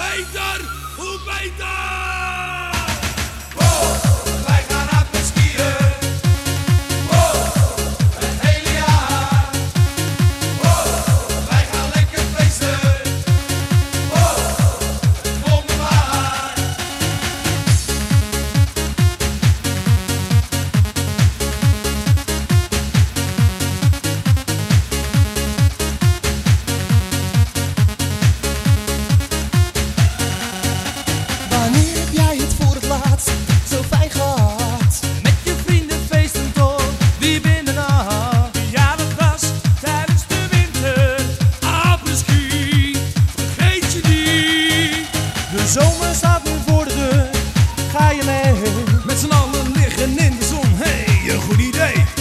heter, hoe beter! Good Day.